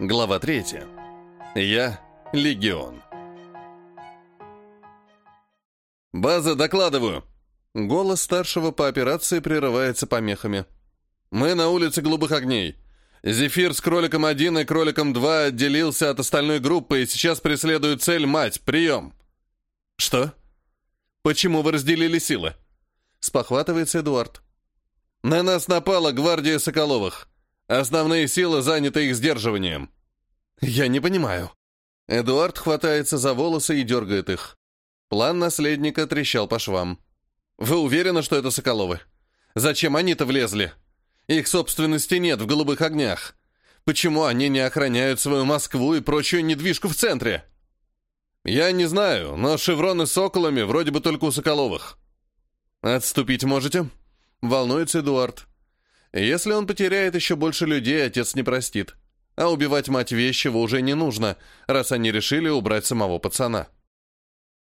Глава 3. Я — Легион. «База, докладываю!» Голос старшего по операции прерывается помехами. «Мы на улице голубых огней. Зефир с кроликом 1 и кроликом 2 отделился от остальной группы и сейчас преследует цель мать. Прием!» «Что? Почему вы разделили силы?» Спохватывается Эдуард. «На нас напала гвардия Соколовых. Основные силы заняты их сдерживанием». «Я не понимаю». Эдуард хватается за волосы и дергает их. План наследника трещал по швам. «Вы уверены, что это Соколовы? Зачем они-то влезли? Их собственности нет в голубых огнях. Почему они не охраняют свою Москву и прочую недвижку в центре?» «Я не знаю, но шевроны с соколами вроде бы только у Соколовых». «Отступить можете?» — волнуется Эдуард. Если он потеряет еще больше людей, отец не простит. А убивать мать Вещего уже не нужно, раз они решили убрать самого пацана.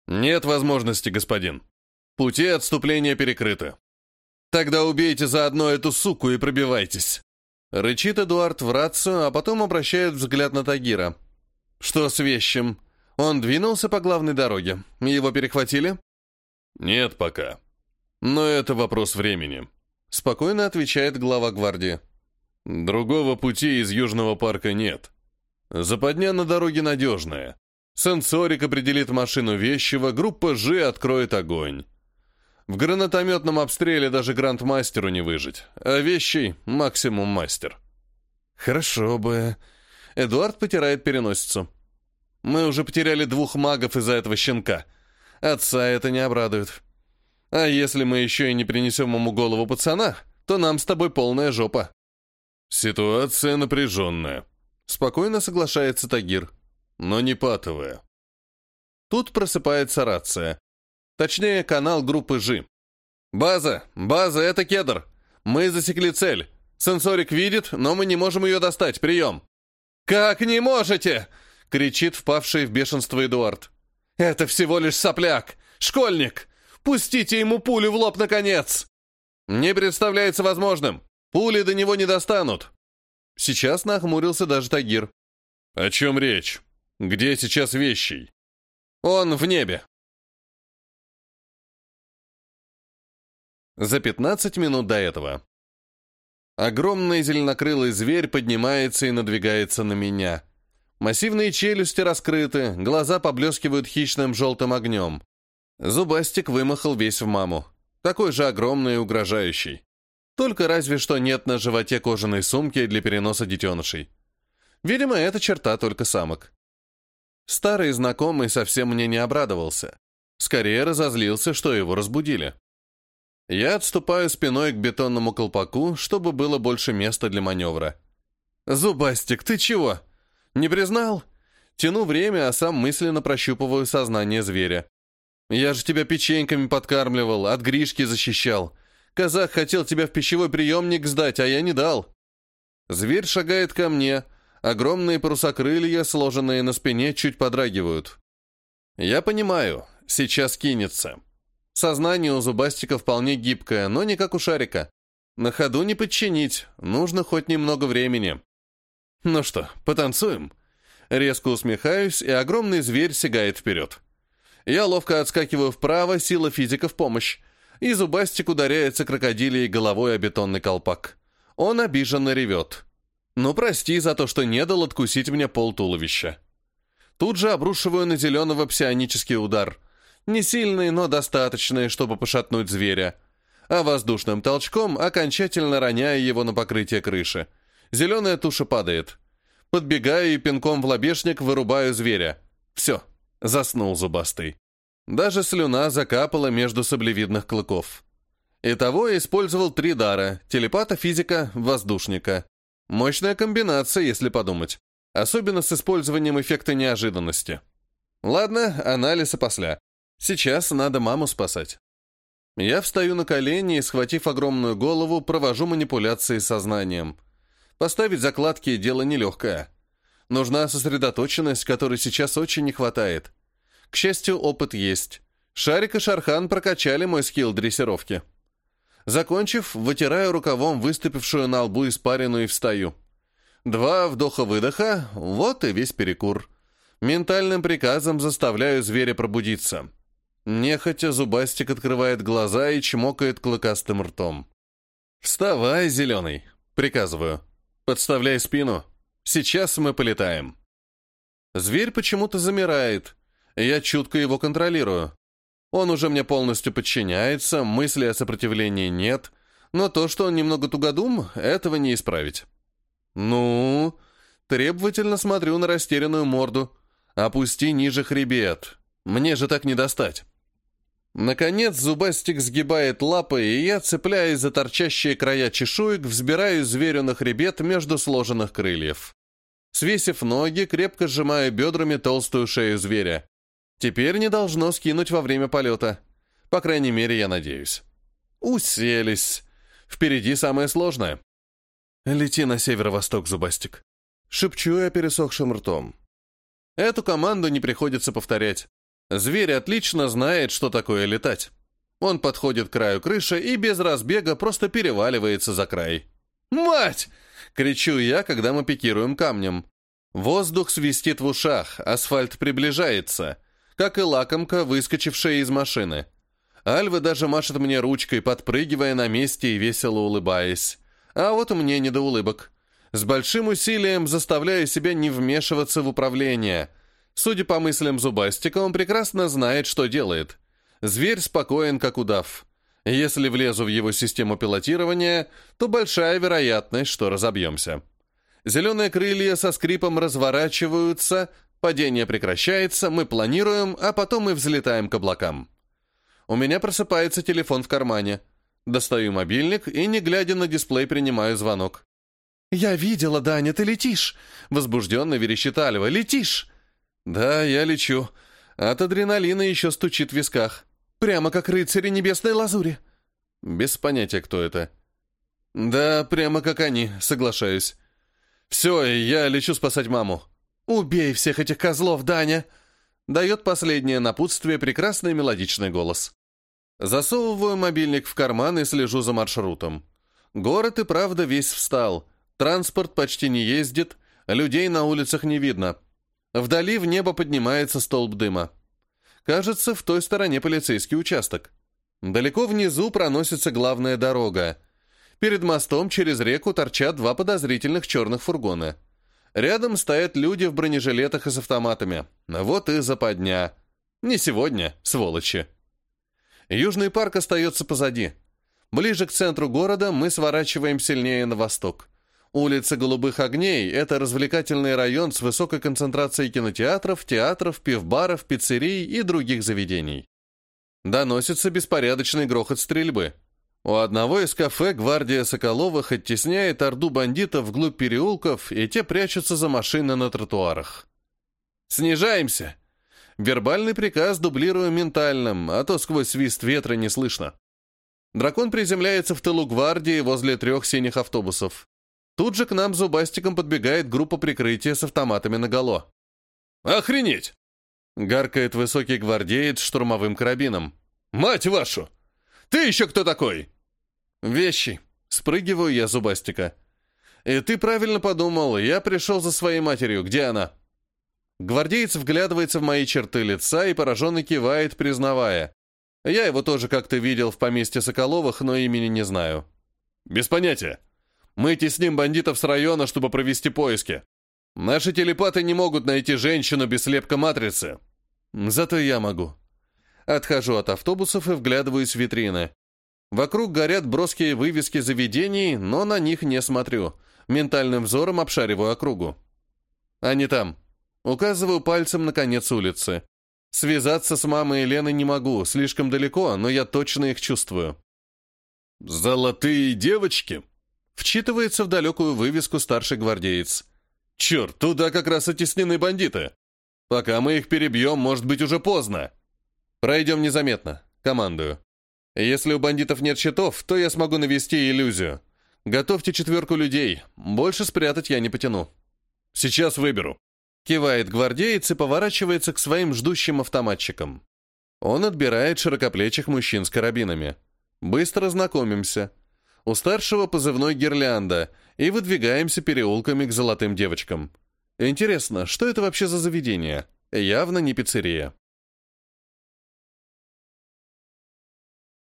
Нет возможности, господин. Пути отступления перекрыты. Тогда убейте заодно эту суку и пробивайтесь. Рычит Эдуард в рацию, а потом обращает взгляд на Тагира. Что с Вещим? Он двинулся по главной дороге. Его перехватили? Нет пока. Но это вопрос времени. Спокойно отвечает глава гвардии. Другого пути из Южного парка нет. Западня на дороге надежная. Сенсорик определит машину вещего, группа Ж откроет огонь. В гранатометном обстреле даже грандмастеру не выжить, а вещий — максимум мастер. Хорошо бы. Эдуард потирает переносицу. Мы уже потеряли двух магов из-за этого щенка. Отца это не обрадует. А если мы еще и не принесем ему голову пацана, то нам с тобой полная жопа». «Ситуация напряженная», — спокойно соглашается Тагир, но не патовая. Тут просыпается рация. Точнее, канал группы Жи. «База! База, это кедр! Мы засекли цель. Сенсорик видит, но мы не можем ее достать. Прием!» «Как не можете?» — кричит впавший в бешенство Эдуард. «Это всего лишь сопляк! Школьник! Пустите ему пулю в лоб, наконец!» «Не представляется возможным. Пули до него не достанут». Сейчас нахмурился даже Тагир. «О чем речь? Где сейчас вещий?» «Он в небе». За 15 минут до этого. Огромный зеленокрылый зверь поднимается и надвигается на меня. Массивные челюсти раскрыты, глаза поблескивают хищным желтым огнем. Зубастик вымахал весь в маму. Такой же огромный и угрожающий. Только разве что нет на животе кожаной сумки для переноса детенышей. Видимо, эта черта только самок. Старый знакомый совсем мне не обрадовался. Скорее разозлился, что его разбудили. Я отступаю спиной к бетонному колпаку, чтобы было больше места для маневра. «Зубастик, ты чего? Не признал?» Тяну время, а сам мысленно прощупываю сознание зверя. Я же тебя печеньками подкармливал, от Гришки защищал. Казах хотел тебя в пищевой приемник сдать, а я не дал. Зверь шагает ко мне. Огромные паруса крылья, сложенные на спине, чуть подрагивают. Я понимаю, сейчас кинется. Сознание у зубастика вполне гибкое, но не как у шарика. На ходу не подчинить, нужно хоть немного времени. Ну что, потанцуем? Резко усмехаюсь, и огромный зверь сигает вперед. Я ловко отскакиваю вправо, сила физика в помощь. И зубастик ударяется крокодилией головой о бетонный колпак. Он обиженно ревет. «Ну, прости за то, что не дал откусить мне пол туловища». Тут же обрушиваю на зеленого псионический удар. Не сильный, но достаточный, чтобы пошатнуть зверя. А воздушным толчком окончательно роняя его на покрытие крыши. Зеленая туша падает. Подбегаю и пинком в лобешник вырубаю зверя. Все, Заснул зубастый. Даже слюна закапала между саблевидных клыков. Итого использовал три дара — телепата, физика, воздушника. Мощная комбинация, если подумать. Особенно с использованием эффекта неожиданности. Ладно, анализ опосля. Сейчас надо маму спасать. Я встаю на колени и, схватив огромную голову, провожу манипуляции сознанием. Поставить закладки — дело нелегкое. Нужна сосредоточенность, которой сейчас очень не хватает. К счастью, опыт есть. Шарик и Шархан прокачали мой скилл дрессировки. Закончив, вытираю рукавом выступившую на лбу испарину и встаю. Два вдоха-выдоха, вот и весь перекур. Ментальным приказом заставляю зверя пробудиться. Нехотя зубастик открывает глаза и чмокает клыкастым ртом. «Вставай, зеленый!» — приказываю. «Подставляй спину. Сейчас мы полетаем». Зверь почему-то замирает. Я чутко его контролирую. Он уже мне полностью подчиняется, мысли о сопротивлении нет, но то, что он немного тугодум, этого не исправить. «Ну?» Требовательно смотрю на растерянную морду. «Опусти ниже хребет. Мне же так не достать». Наконец зубастик сгибает лапы, и я, цепляясь за торчащие края чешуек, взбираю зверю на хребет между сложенных крыльев. Свесив ноги, крепко сжимаю бедрами толстую шею зверя. Теперь не должно скинуть во время полета. По крайней мере, я надеюсь. Уселись. Впереди самое сложное. Лети на северо-восток, Зубастик. Шепчу я пересохшим ртом. Эту команду не приходится повторять. Зверь отлично знает, что такое летать. Он подходит к краю крыши и без разбега просто переваливается за край. «Мать!» — кричу я, когда мы пикируем камнем. Воздух свистит в ушах, асфальт приближается, как и лакомка, выскочившая из машины. Альва даже машет мне ручкой, подпрыгивая на месте и весело улыбаясь. А вот мне не до улыбок. С большим усилием заставляю себя не вмешиваться в управление — Судя по мыслям Зубастика, он прекрасно знает, что делает. Зверь спокоен, как удав. Если влезу в его систему пилотирования, то большая вероятность, что разобьемся. Зеленые крылья со скрипом разворачиваются, падение прекращается, мы планируем, а потом мы взлетаем к облакам. У меня просыпается телефон в кармане. Достаю мобильник и, не глядя на дисплей, принимаю звонок. «Я видела, Даня, ты летишь!» Возбужденно верещит Альва. «Летишь!» «Да, я лечу. От адреналина еще стучит в висках. Прямо как рыцари небесной лазури». Без понятия, кто это. «Да, прямо как они, соглашаюсь. Все, я лечу спасать маму». «Убей всех этих козлов, Даня!» Дает последнее напутствие прекрасный мелодичный голос. Засовываю мобильник в карман и слежу за маршрутом. Город и правда весь встал. Транспорт почти не ездит, людей на улицах не видно. Вдали в небо поднимается столб дыма. Кажется, в той стороне полицейский участок. Далеко внизу проносится главная дорога. Перед мостом через реку торчат два подозрительных черных фургона. Рядом стоят люди в бронежилетах и с автоматами. Вот и западня. Не сегодня, сволочи. Южный парк остается позади. Ближе к центру города мы сворачиваем сильнее на восток. Улица Голубых Огней – это развлекательный район с высокой концентрацией кинотеатров, театров, пивбаров, пиццерий и других заведений. Доносится беспорядочный грохот стрельбы. У одного из кафе гвардия Соколовых оттесняет орду бандитов вглубь переулков, и те прячутся за машины на тротуарах. «Снижаемся!» Вербальный приказ дублирую ментальным, а то сквозь свист ветра не слышно. Дракон приземляется в тылу гвардии возле трех синих автобусов. Тут же к нам зубастиком подбегает группа прикрытия с автоматами наголо. «Охренеть!» — гаркает высокий гвардеец штурмовым карабином. «Мать вашу! Ты еще кто такой?» «Вещи!» — спрыгиваю я зубастика. «И ты правильно подумал, я пришел за своей матерью. Где она?» Гвардеец вглядывается в мои черты лица и пораженно кивает, признавая. Я его тоже как-то видел в поместье Соколовых, но имени не знаю. «Без понятия. Мы тесним бандитов с района, чтобы провести поиски. Наши телепаты не могут найти женщину без слепка матрицы. Зато я могу. Отхожу от автобусов и вглядываюсь в витрины. Вокруг горят броские вывески заведений, но на них не смотрю. Ментальным взором обшариваю округу. Они там. Указываю пальцем на конец улицы. Связаться с мамой и Леной не могу, слишком далеко, но я точно их чувствую. «Золотые девочки!» Вчитывается в далекую вывеску старший гвардеец. «Черт, туда как раз оттеснены бандиты. Пока мы их перебьем, может быть уже поздно. Пройдем незаметно. Командую. Если у бандитов нет щитов, то я смогу навести иллюзию. Готовьте четверку людей. Больше спрятать я не потяну. Сейчас выберу». Кивает гвардеец и поворачивается к своим ждущим автоматчикам. Он отбирает широкоплечих мужчин с карабинами. Быстро знакомимся. У старшего позывной «Гирлянда», и выдвигаемся переулками к золотым девочкам. Интересно, что это вообще за заведение? Явно не пиццерия.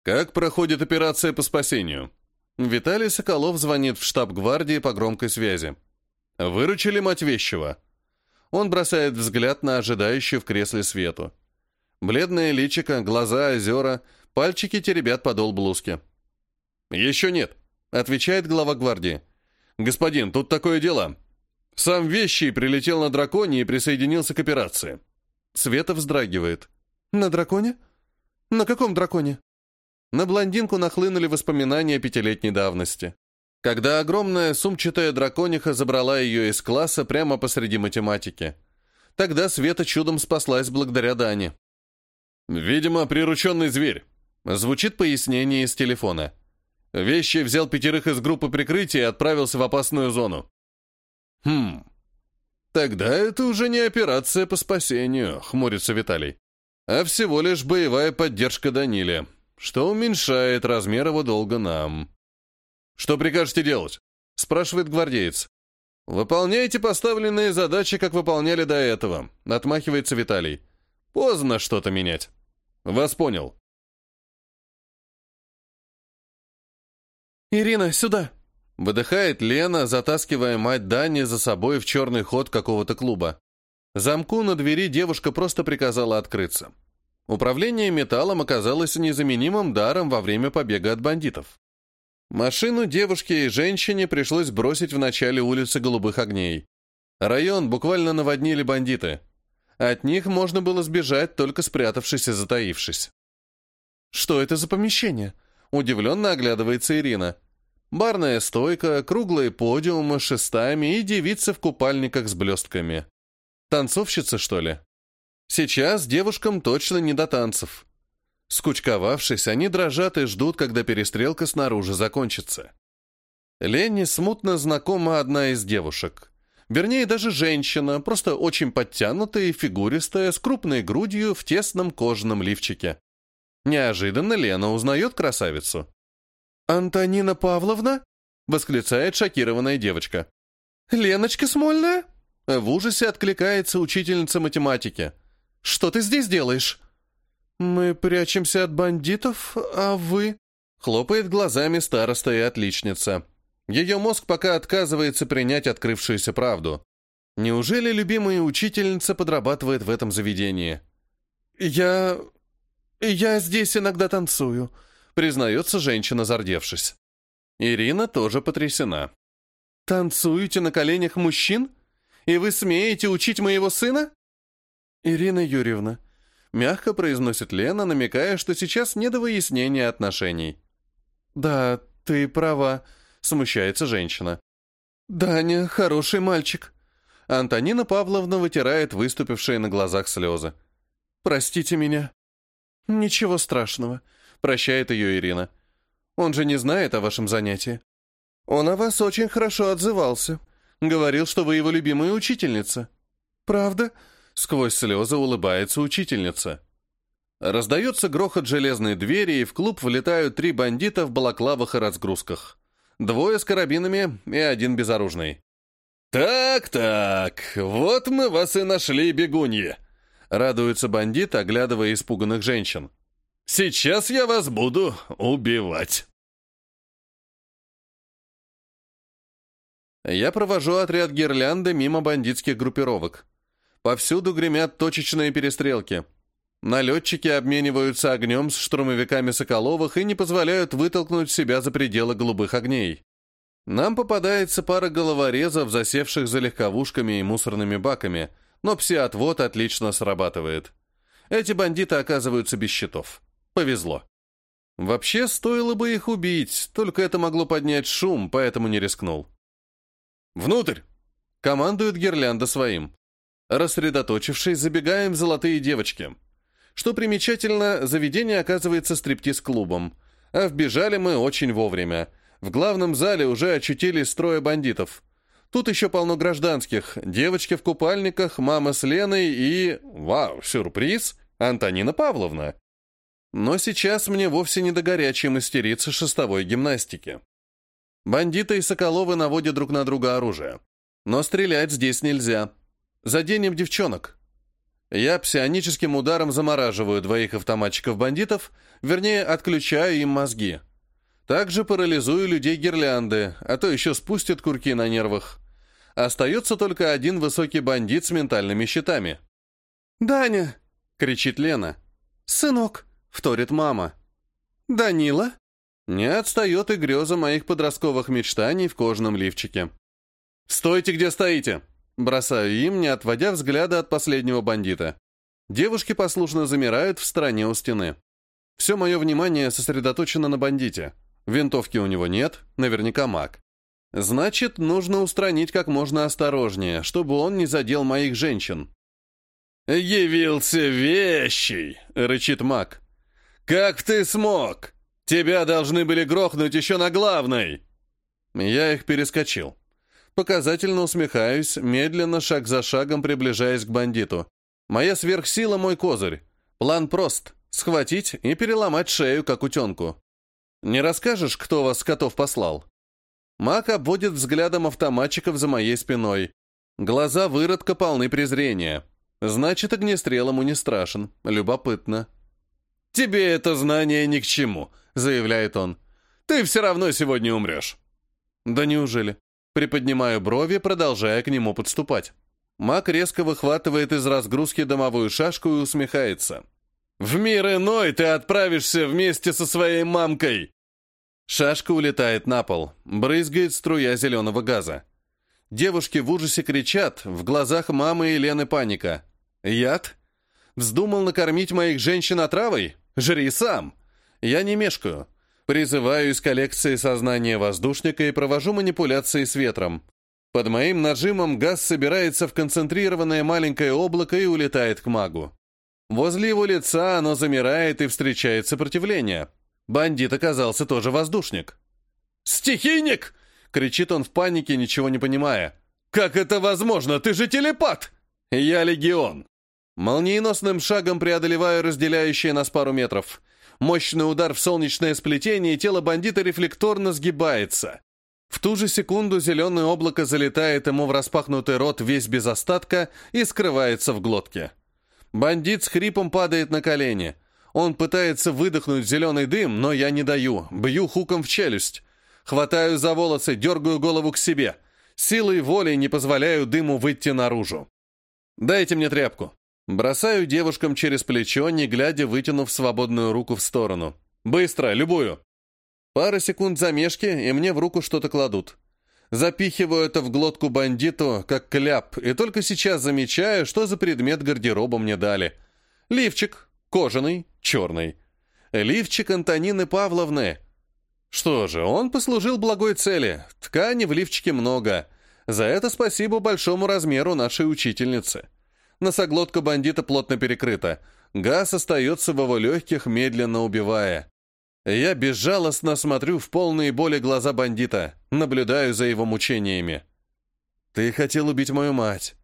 Как проходит операция по спасению? Виталий Соколов звонит в штаб гвардии по громкой связи. Выручили мать вещего. Он бросает взгляд на ожидающую в кресле свету. Бледное личико, глаза, озера, пальчики теребят подол блузки. «Еще нет», — отвечает глава гвардии. «Господин, тут такое дело. Сам Вещий прилетел на драконе и присоединился к операции». Света вздрагивает. «На драконе? На каком драконе?» На блондинку нахлынули воспоминания пятилетней давности. Когда огромная сумчатая дракониха забрала ее из класса прямо посреди математики. Тогда Света чудом спаслась благодаря Дане. «Видимо, прирученный зверь», — звучит пояснение из телефона. Вещи взял пятерых из группы прикрытия и отправился в опасную зону. «Хм, тогда это уже не операция по спасению», — хмурится Виталий, «а всего лишь боевая поддержка Даниле, что уменьшает размер его долга нам». «Что прикажете делать?» — спрашивает гвардеец. «Выполняйте поставленные задачи, как выполняли до этого», — отмахивается Виталий. «Поздно что-то менять». «Вас понял». «Ирина, сюда!» Выдыхает Лена, затаскивая мать Дани за собой в черный ход какого-то клуба. Замку на двери девушка просто приказала открыться. Управление металлом оказалось незаменимым даром во время побега от бандитов. Машину девушке и женщине пришлось бросить в начале улицы Голубых Огней. Район буквально наводнили бандиты. От них можно было сбежать, только спрятавшись и затаившись. «Что это за помещение?» Удивленно оглядывается Ирина. Барная стойка, круглые подиумы с шестами и девица в купальниках с блестками. Танцовщица, что ли? Сейчас девушкам точно не до танцев. Скучковавшись, они дрожат и ждут, когда перестрелка снаружи закончится. Лене смутно знакома одна из девушек. Вернее, даже женщина, просто очень подтянутая и фигуристая, с крупной грудью в тесном кожаном лифчике. Неожиданно Лена узнает красавицу. «Антонина Павловна?» — восклицает шокированная девочка. «Леночка Смольная?» В ужасе откликается учительница математики. «Что ты здесь делаешь?» «Мы прячемся от бандитов, а вы...» Хлопает глазами староста и отличница. Ее мозг пока отказывается принять открывшуюся правду. Неужели любимая учительница подрабатывает в этом заведении? «Я... «Я здесь иногда танцую», — признается женщина, зардевшись. Ирина тоже потрясена. «Танцуете на коленях мужчин? И вы смеете учить моего сына?» «Ирина Юрьевна», — мягко произносит Лена, намекая, что сейчас не до выяснения отношений. «Да, ты права», — смущается женщина. «Даня хороший мальчик». Антонина Павловна вытирает выступившие на глазах слезы. «Простите меня». «Ничего страшного», — прощает ее Ирина. «Он же не знает о вашем занятии. Он о вас очень хорошо отзывался. Говорил, что вы его любимая учительница». «Правда?» — сквозь слезы улыбается учительница. Раздается грохот железной двери, и в клуб влетают три бандита в балаклавах и разгрузках. Двое с карабинами и один безоружный. «Так-так, вот мы вас и нашли, бегуньи!» Радуется бандит, оглядывая испуганных женщин. «Сейчас я вас буду убивать!» Я провожу отряд гирлянды мимо бандитских группировок. Повсюду гремят точечные перестрелки. Налетчики обмениваются огнем с штурмовиками Соколовых и не позволяют вытолкнуть себя за пределы голубых огней. Нам попадается пара головорезов, засевших за легковушками и мусорными баками – но пси-отвод отлично срабатывает. Эти бандиты оказываются без щитов. Повезло. Вообще, стоило бы их убить, только это могло поднять шум, поэтому не рискнул. «Внутрь!» — командует гирлянда своим. Рассредоточившись, забегаем в золотые девочки. Что примечательно, заведение оказывается стриптиз-клубом. А вбежали мы очень вовремя. В главном зале уже очутились трое бандитов. Тут еще полно гражданских. Девочки в купальниках, мама с Леной и... Вау, сюрприз! Антонина Павловна. Но сейчас мне вовсе не до горячей мастерицы шестовой гимнастики. Бандиты и Соколовы наводят друг на друга оружие. Но стрелять здесь нельзя. Заденем девчонок. Я псионическим ударом замораживаю двоих автоматчиков-бандитов, вернее, отключаю им мозги. Также парализую людей гирлянды, а то еще спустят курки на нервах. Остается только один высокий бандит с ментальными щитами. «Даня!» — кричит Лена. «Сынок!» — вторит мама. «Данила?» Не отстает и греза моих подростковых мечтаний в кожаном лифчике. «Стойте, где стоите!» Бросаю им, не отводя взгляда от последнего бандита. Девушки послушно замирают в стороне у стены. Все мое внимание сосредоточено на бандите. Винтовки у него нет, наверняка маг. Значит, нужно устранить как можно осторожнее, чтобы он не задел моих женщин. «Явился вещий!» — рычит маг. «Как ты смог? Тебя должны были грохнуть еще на главной!» Я их перескочил. Показательно усмехаюсь, медленно, шаг за шагом приближаясь к бандиту. Моя сверхсила — мой козырь. План прост — схватить и переломать шею, как утенку. Не расскажешь, кто вас котов послал? Мак обводит взглядом автоматчиков за моей спиной. Глаза выродка полны презрения. Значит, огнестрел ему не страшен. Любопытно. «Тебе это знание ни к чему», — заявляет он. «Ты все равно сегодня умрешь». «Да неужели?» Приподнимаю брови, продолжая к нему подступать. Мак резко выхватывает из разгрузки домовую шашку и усмехается. «В мир иной ты отправишься вместе со своей мамкой!» Шашка улетает на пол, брызгает струя зеленого газа. Девушки в ужасе кричат, в глазах мамы и Лены паника. «Яд? Вздумал накормить моих женщин отравой? Жри сам!» Я не мешкаю. Призываю из коллекции сознания воздушника и провожу манипуляции с ветром. Под моим нажимом газ собирается в концентрированное маленькое облако и улетает к магу. Возле его лица оно замирает и встречает сопротивление. Бандит оказался тоже воздушник. «Стихийник!» — кричит он в панике, ничего не понимая. «Как это возможно? Ты же телепат!» «Я легион!» Молниеносным шагом преодолеваю разделяющие нас пару метров. Мощный удар в солнечное сплетение, и тело бандита рефлекторно сгибается. В ту же секунду зеленое облако залетает ему в распахнутый рот весь без остатка и скрывается в глотке. Бандит с хрипом падает на колени. Он пытается выдохнуть зеленый дым, но я не даю. Бью хуком в челюсть. Хватаю за волосы, дергаю голову к себе. Силой воли не позволяю дыму выйти наружу. «Дайте мне тряпку». Бросаю девушкам через плечо, не глядя, вытянув свободную руку в сторону. «Быстро, любую!» Пара секунд замешки, и мне в руку что-то кладут. Запихиваю это в глотку бандиту, как кляп, и только сейчас замечаю, что за предмет гардероба мне дали. Лифчик, кожаный, черный. Лифчик Антонины Павловны. Что же, он послужил благой цели. Ткани в лифчике много. За это спасибо большому размеру нашей учительницы. Носоглотка бандита плотно перекрыта. Газ остается в его легких, медленно убивая. Я безжалостно смотрю в полные боли глаза бандита, наблюдаю за его мучениями. «Ты хотел убить мою мать.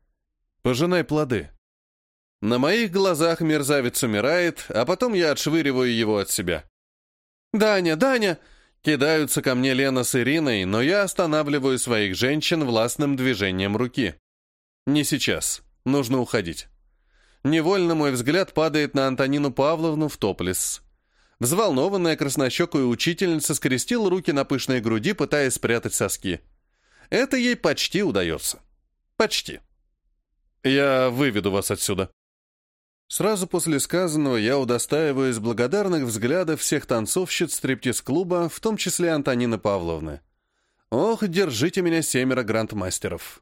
Пожинай плоды». На моих глазах мерзавец умирает, а потом я отшвыриваю его от себя. «Даня, Даня!» Кидаются ко мне Лена с Ириной, но я останавливаю своих женщин властным движением руки. «Не сейчас. Нужно уходить. Невольно мой взгляд падает на Антонину Павловну в топлес. Взволнованная краснощекая учительница скрестила руки на пышной груди, пытаясь спрятать соски. Это ей почти удается. Почти. Я выведу вас отсюда. Сразу после сказанного я удостаиваюсь благодарных взглядов всех танцовщиц стриптиз-клуба, в том числе Антонины Павловны. Ох, держите меня семеро грандмастеров.